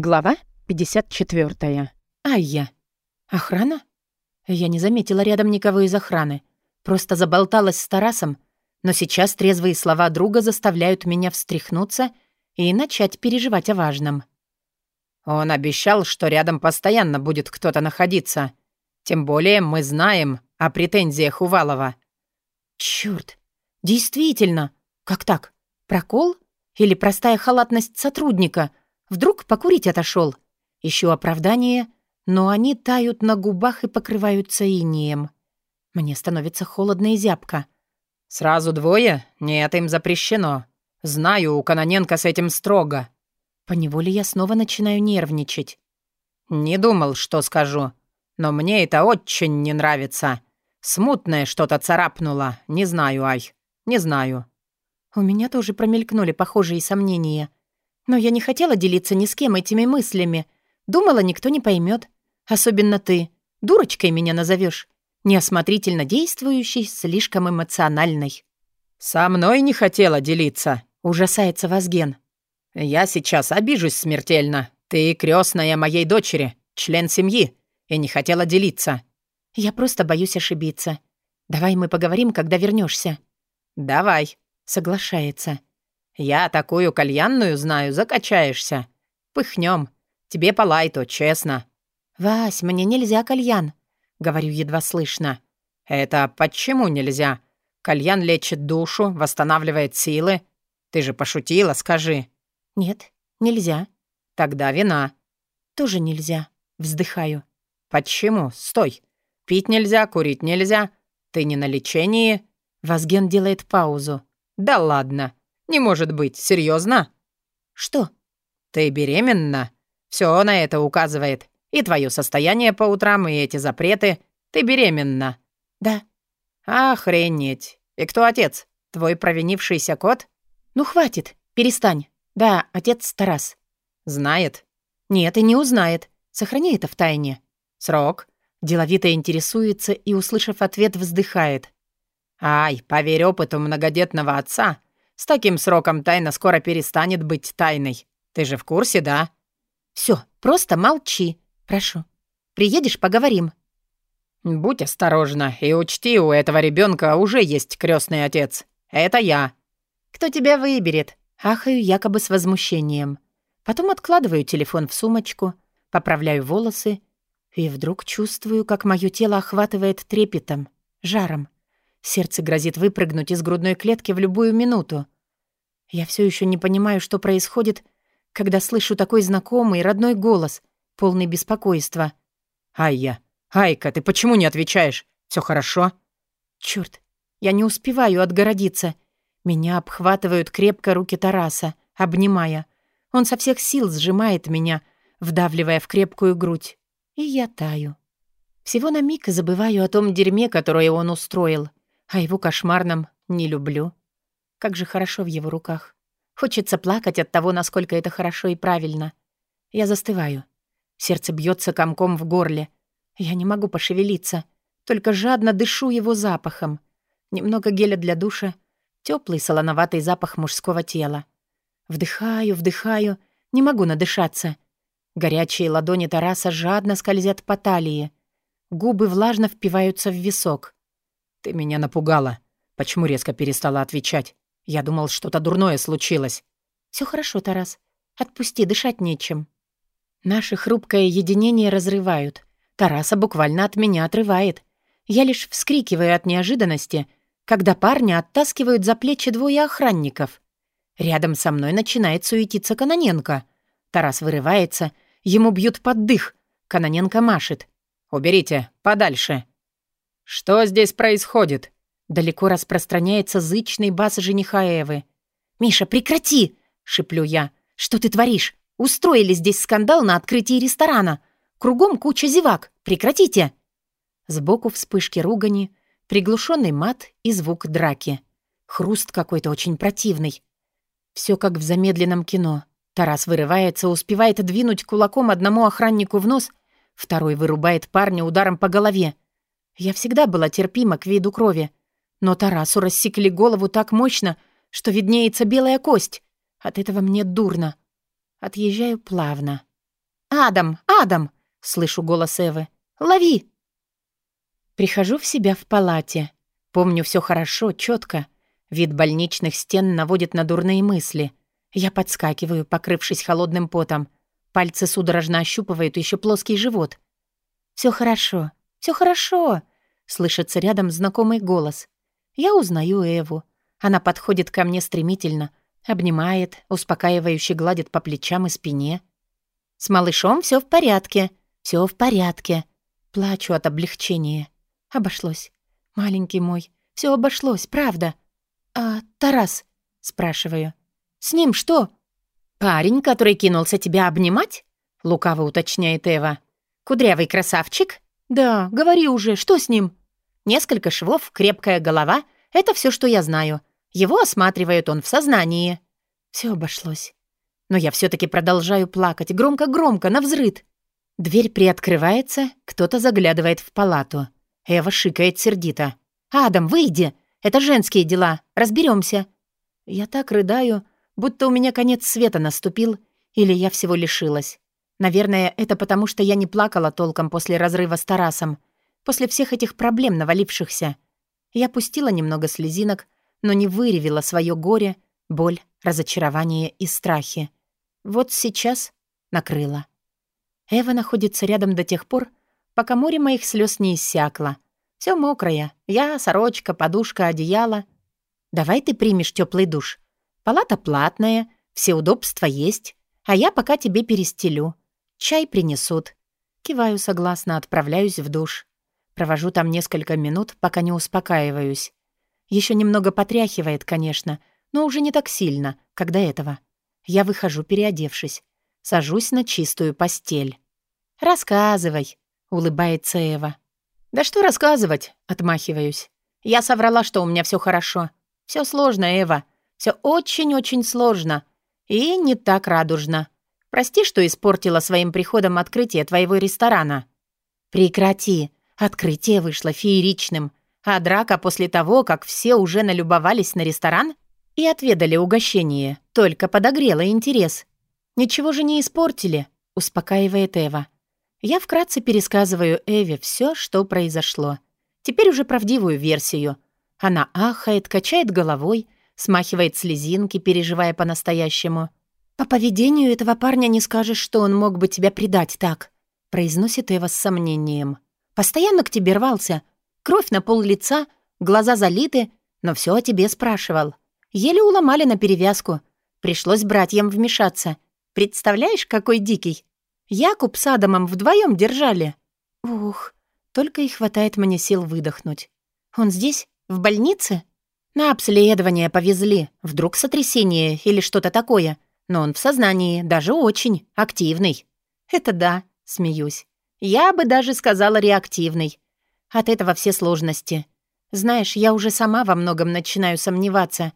Глава 54. Айя. Охрана? Я не заметила рядом никого из охраны. Просто заболталась с Тарасом, но сейчас трезвые слова друга заставляют меня встряхнуться и начать переживать о важном. Он обещал, что рядом постоянно будет кто-то находиться. Тем более мы знаем о претензиях Увалова. Чёрт. Действительно. Как так? Прокол? Или простая халатность сотрудника — Вдруг покурить отошел. Ищу оправдание, но они тают на губах и покрываются инеем. Мне становится холодно и зябко. «Сразу двое? Нет, им запрещено. Знаю, у Каноненко с этим строго». Поневоле я снова начинаю нервничать. «Не думал, что скажу. Но мне это очень не нравится. Смутное что-то царапнуло. Не знаю, Ай. Не знаю». У меня тоже промелькнули похожие сомнения. Но я не хотела делиться ни с кем этими мыслями. Думала, никто не поймет. Особенно ты. Дурочкой меня назовешь. Неосмотрительно действующей, слишком эмоциональной. «Со мной не хотела делиться», — ужасается Вазген. «Я сейчас обижусь смертельно. Ты крестная моей дочери, член семьи, и не хотела делиться». «Я просто боюсь ошибиться. Давай мы поговорим, когда вернешься. «Давай», — соглашается. «Я такую кальянную знаю, закачаешься. Пыхнем. Тебе по лайту, честно». «Вась, мне нельзя кальян», — говорю едва слышно. «Это почему нельзя? Кальян лечит душу, восстанавливает силы. Ты же пошутила, скажи». «Нет, нельзя». «Тогда вина». «Тоже нельзя». Вздыхаю. «Почему? Стой. Пить нельзя, курить нельзя. Ты не на лечении». Вазген делает паузу. «Да ладно. «Не может быть, серьезно? «Что?» «Ты беременна? Все на это указывает. И твое состояние по утрам, и эти запреты. Ты беременна». «Да». «Охренеть. И кто отец? Твой провинившийся кот?» «Ну хватит, перестань. Да, отец Тарас». «Знает?» «Нет, и не узнает. Сохрани это в тайне». «Срок?» Деловито интересуется и, услышав ответ, вздыхает. «Ай, поверь опыту многодетного отца, с таким сроком тайна скоро перестанет быть тайной. Ты же в курсе, да?» Все, просто молчи. Прошу. Приедешь, поговорим». «Будь осторожна и учти, у этого ребенка уже есть крестный отец. Это я». «Кто тебя выберет?» Ахаю якобы с возмущением. Потом откладываю телефон в сумочку, поправляю волосы и вдруг чувствую, как мое тело охватывает трепетом, жаром. Сердце грозит выпрыгнуть из грудной клетки в любую минуту. Я все еще не понимаю, что происходит, когда слышу такой знакомый родной голос, полный беспокойства. «Айя, Айка, ты почему не отвечаешь? Все хорошо?» Черт, я не успеваю отгородиться. Меня обхватывают крепко руки Тараса, обнимая. Он со всех сил сжимает меня, вдавливая в крепкую грудь. И я таю. Всего на миг забываю о том дерьме, которое он устроил. А его кошмарном не люблю. Как же хорошо в его руках. Хочется плакать от того, насколько это хорошо и правильно. Я застываю. Сердце бьется комком в горле. Я не могу пошевелиться. Только жадно дышу его запахом. Немного геля для душа. Теплый солоноватый запах мужского тела. Вдыхаю, вдыхаю. Не могу надышаться. Горячие ладони Тараса жадно скользят по талии. Губы влажно впиваются в висок. «Ты меня напугала. Почему резко перестала отвечать? Я думал, что-то дурное случилось». Все хорошо, Тарас. Отпусти, дышать нечем». Наше хрупкое единение разрывают. Тараса буквально от меня отрывает. Я лишь вскрикиваю от неожиданности, когда парня оттаскивают за плечи двое охранников. Рядом со мной начинает суетиться Каноненко. Тарас вырывается, ему бьют под дых. Каноненко машет. «Уберите, подальше». «Что здесь происходит?» Далеко распространяется зычный бас жениха Эвы. «Миша, прекрати!» — шиплю я. «Что ты творишь? Устроили здесь скандал на открытии ресторана. Кругом куча зевак. Прекратите!» Сбоку вспышки ругани, приглушенный мат и звук драки. Хруст какой-то очень противный. Все как в замедленном кино. Тарас вырывается, успевает двинуть кулаком одному охраннику в нос, второй вырубает парня ударом по голове. Я всегда была терпима к виду крови. Но Тарасу рассекли голову так мощно, что виднеется белая кость. От этого мне дурно. Отъезжаю плавно. «Адам! Адам!» — слышу голос Эвы. «Лови!» Прихожу в себя в палате. Помню все хорошо, четко. Вид больничных стен наводит на дурные мысли. Я подскакиваю, покрывшись холодным потом. Пальцы судорожно ощупывают еще плоский живот. Все хорошо, все хорошо!» — слышится рядом знакомый голос. Я узнаю Эву. Она подходит ко мне стремительно, обнимает, успокаивающе гладит по плечам и спине. «С малышом все в порядке, все в порядке». Плачу от облегчения. Обошлось. Маленький мой, все обошлось, правда. «А Тарас?» — спрашиваю. «С ним что?» «Парень, который кинулся тебя обнимать?» — лукаво уточняет Эва. «Кудрявый красавчик?» «Да, говори уже, что с ним?» «Несколько швов, крепкая голова — это все, что я знаю. Его осматривает он в сознании». Все обошлось. Но я все таки продолжаю плакать, громко-громко, навзрыд. Дверь приоткрывается, кто-то заглядывает в палату. Эва шикает сердито. «Адам, выйди! Это женские дела. Разберемся. Я так рыдаю, будто у меня конец света наступил, или я всего лишилась. Наверное, это потому, что я не плакала толком после разрыва с Тарасом, после всех этих проблем, навалившихся. Я пустила немного слезинок, но не выревела свое горе, боль, разочарование и страхи. Вот сейчас накрыла. Эва находится рядом до тех пор, пока море моих слез не иссякло. Все мокрое. Я, сорочка, подушка, одеяло. Давай ты примешь теплый душ. Палата платная, все удобства есть, а я пока тебе перестелю. Чай принесут. Киваю согласно, отправляюсь в душ. Провожу там несколько минут, пока не успокаиваюсь. Еще немного потряхивает, конечно, но уже не так сильно, как до этого. Я выхожу, переодевшись. Сажусь на чистую постель. «Рассказывай», — улыбается Эва. «Да что рассказывать?» — отмахиваюсь. «Я соврала, что у меня все хорошо. Все сложно, Эва. Все очень-очень сложно. И не так радужно. Прости, что испортила своим приходом открытие твоего ресторана». «Прекрати. Открытие вышло фееричным. А драка после того, как все уже налюбовались на ресторан и отведали угощение, только подогрела интерес. Ничего же не испортили», — успокаивает Эва. Я вкратце пересказываю Эве все, что произошло. Теперь уже правдивую версию. Она ахает, качает головой, смахивает слезинки, переживая по-настоящему. «По поведению этого парня не скажешь, что он мог бы тебя предать так», произносит Эва с сомнением. «Постоянно к тебе рвался. Кровь на пол лица, глаза залиты, но все о тебе спрашивал. Еле уломали на перевязку. Пришлось братьям вмешаться. Представляешь, какой дикий? Якуб с Адамом вдвоем держали. Ух, только и хватает мне сил выдохнуть. Он здесь? В больнице? На обследование повезли. Вдруг сотрясение или что-то такое. Но он в сознании, даже очень активный. Это да, смеюсь. Я бы даже сказала реактивный. От этого все сложности. Знаешь, я уже сама во многом начинаю сомневаться.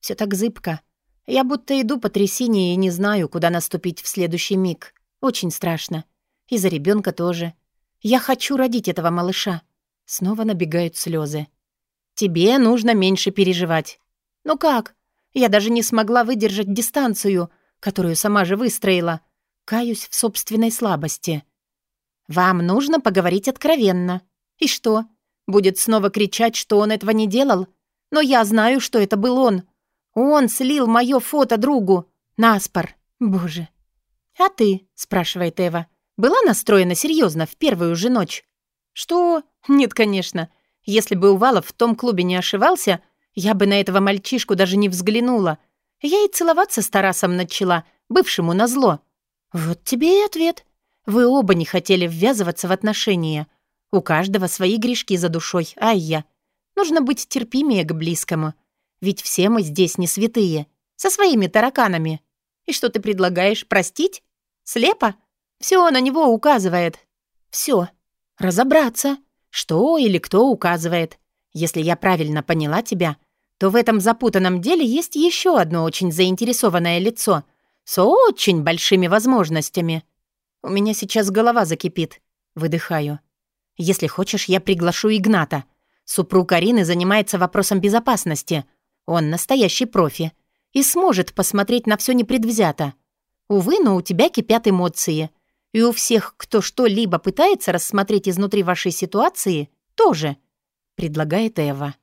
Все так зыбко. Я будто иду по трясине и не знаю, куда наступить в следующий миг. Очень страшно. И за ребенка тоже. Я хочу родить этого малыша. Снова набегают слезы. Тебе нужно меньше переживать. Ну как? Я даже не смогла выдержать дистанцию, которую сама же выстроила. Каюсь в собственной слабости. Вам нужно поговорить откровенно. И что? Будет снова кричать, что он этого не делал? Но я знаю, что это был он. Он слил мое фото другу. Наспор. Боже, «А ты?» — спрашивает Эва. «Была настроена серьезно в первую же ночь?» «Что? Нет, конечно. Если бы Увалов в том клубе не ошивался, я бы на этого мальчишку даже не взглянула. Я и целоваться с Тарасом начала, бывшему назло. Вот тебе и ответ. Вы оба не хотели ввязываться в отношения. У каждого свои грешки за душой, ай я. Нужно быть терпимее к близкому. Ведь все мы здесь не святые. Со своими тараканами. И что ты предлагаешь, простить? Слепо? Все на него указывает. Все. Разобраться. Что или кто указывает. Если я правильно поняла тебя, то в этом запутанном деле есть еще одно очень заинтересованное лицо с очень большими возможностями. У меня сейчас голова закипит. Выдыхаю. Если хочешь, я приглашу Игната. Супруг Арины занимается вопросом безопасности. Он настоящий профи и сможет посмотреть на все непредвзято. Увы, но у тебя кипят эмоции. И у всех, кто что-либо пытается рассмотреть изнутри вашей ситуации, тоже», — предлагает Эва.